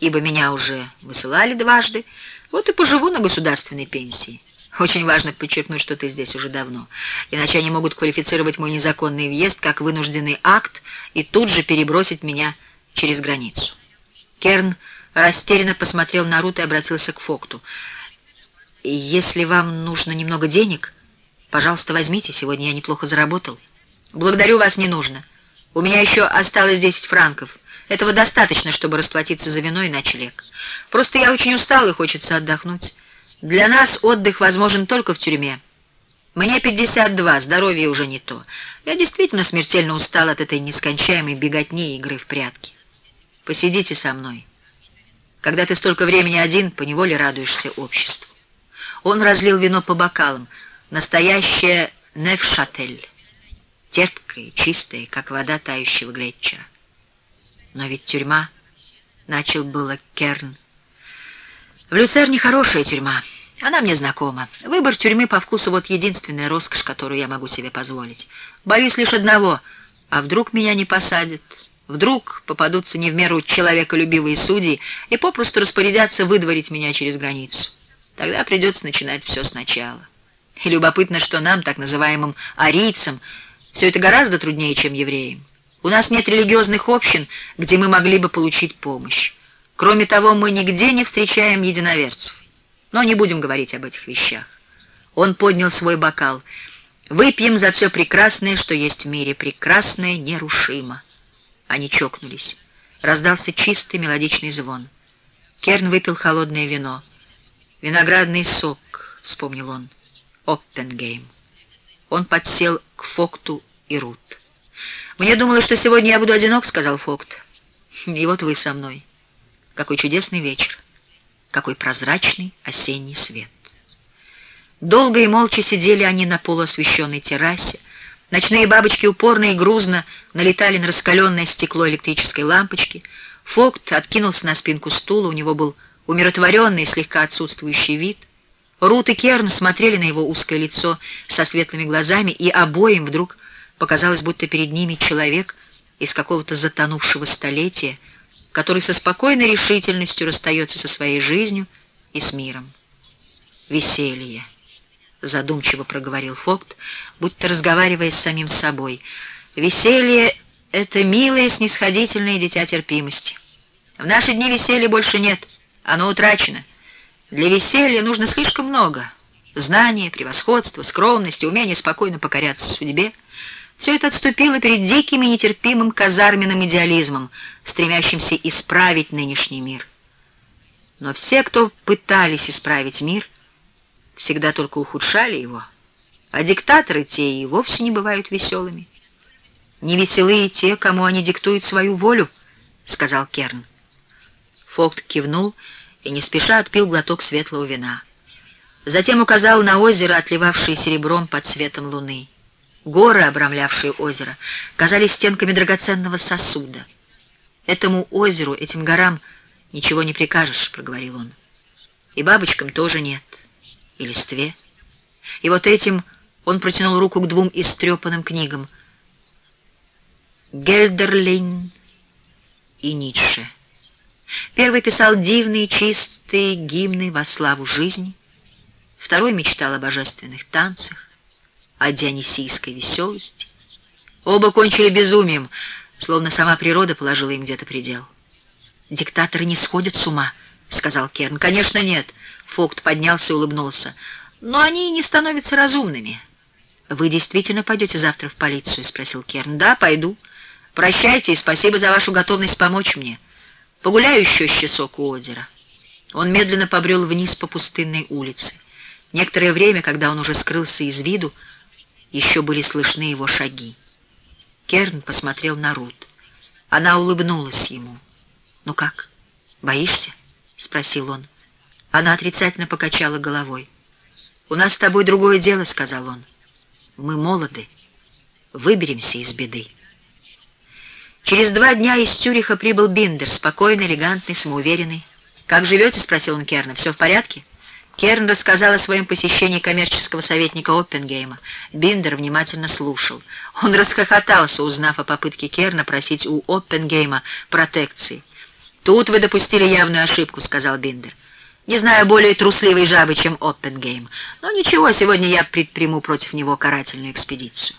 ибо меня уже высылали дважды, вот и поживу на государственной пенсии. Очень важно подчеркнуть, что ты здесь уже давно, иначе они могут квалифицировать мой незаконный въезд как вынужденный акт и тут же перебросить меня через границу. Керн растерянно посмотрел на Рут и обратился к Фокту. «Если вам нужно немного денег, пожалуйста, возьмите, сегодня я неплохо заработал». «Благодарю вас, не нужно. У меня еще осталось десять франков. Этого достаточно, чтобы расплатиться за вино и ночлег. Просто я очень устал и хочется отдохнуть. Для нас отдых возможен только в тюрьме. Мне 52, здоровье уже не то. Я действительно смертельно устал от этой нескончаемой беготни и игры в прятки. Посидите со мной. Когда ты столько времени один, поневоле радуешься обществу. Он разлил вино по бокалам. Настоящее Невшатель. Терпкое, чистое, как вода тающего глетча. Но ведь тюрьма, начал было Керн. В Люцерне хорошая тюрьма. Она мне знакома. Выбор тюрьмы по вкусу вот единственная роскошь, которую я могу себе позволить. Боюсь лишь одного. А вдруг меня не посадят? Вдруг попадутся не в меру человеколюбивые судьи и попросту распорядятся выдворить меня через границу. Тогда придется начинать все сначала. И любопытно, что нам, так называемым арийцам, все это гораздо труднее, чем евреям. У нас нет религиозных общин, где мы могли бы получить помощь. Кроме того, мы нигде не встречаем единоверцев. Но не будем говорить об этих вещах. Он поднял свой бокал. «Выпьем за все прекрасное, что есть в мире. Прекрасное нерушимо». Они чокнулись. Раздался чистый мелодичный звон. Керн выпил холодное вино. «Виноградный сок», — вспомнил он. «Оппенгейм». Он подсел к Фокту и Рут. «Мне думалось, что сегодня я буду одинок», — сказал Фокт. «И вот вы со мной. Какой чудесный вечер. Какой прозрачный осенний свет». Долго и молча сидели они на полуосвещенной террасе. Ночные бабочки упорно и грузно налетали на раскаленное стекло электрической лампочки. Фокт откинулся на спинку стула, у него был умиротворенный, слегка отсутствующий вид. Рут и Керн смотрели на его узкое лицо со светлыми глазами, и обоим вдруг показалось, будто перед ними человек из какого-то затонувшего столетия, который со спокойной решительностью расстается со своей жизнью и с миром. «Веселье», — задумчиво проговорил Фокт, будто разговаривая с самим собой. «Веселье — это милое, снисходительное дитя терпимости. В наши дни веселья больше нет, оно утрачено». Для веселья нужно слишком много. Знания, превосходство, скромность, умение спокойно покоряться судьбе. Все это отступило перед диким и нетерпимым казарменным идеализмом, стремящимся исправить нынешний мир. Но все, кто пытались исправить мир, всегда только ухудшали его, а диктаторы те и вовсе не бывают веселыми. «Не веселые те, кому они диктуют свою волю», — сказал Керн. Фокт кивнул и не спеша отпил глоток светлого вина. Затем указал на озеро, отливавшее серебром под светом луны. Горы, обрамлявшие озеро, казались стенками драгоценного сосуда. «Этому озеру, этим горам ничего не прикажешь», — проговорил он. «И бабочкам тоже нет, и листве. И вот этим он протянул руку к двум истрепанным книгам. Гельдерлин и Ницше. Первый писал дивные, чистые гимны во славу жизни, второй мечтал о божественных танцах, о дионисийской веселости. Оба кончили безумием, словно сама природа положила им где-то предел. «Диктаторы не сходят с ума», — сказал Керн. «Конечно, нет», — Фокт поднялся и улыбнулся. «Но они не становятся разумными». «Вы действительно пойдете завтра в полицию?» — спросил Керн. «Да, пойду. Прощайте и спасибо за вашу готовность помочь мне». Погуляю еще с часок у озера. Он медленно побрел вниз по пустынной улице. Некоторое время, когда он уже скрылся из виду, еще были слышны его шаги. Керн посмотрел на Рут. Она улыбнулась ему. «Ну как, боишься?» — спросил он. Она отрицательно покачала головой. «У нас с тобой другое дело», — сказал он. «Мы молоды. Выберемся из беды». Через два дня из Цюриха прибыл Биндер, спокойный, элегантный, самоуверенный. «Как живете?» — спросил он Керна. «Все в порядке?» Керн рассказал о своем посещении коммерческого советника Оппенгейма. Биндер внимательно слушал. Он расхохотался, узнав о попытке Керна просить у Оппенгейма протекции. «Тут вы допустили явную ошибку», — сказал Биндер. «Не знаю более трусливой жабы, чем Оппенгейм. Но ничего, сегодня я предприму против него карательную экспедицию».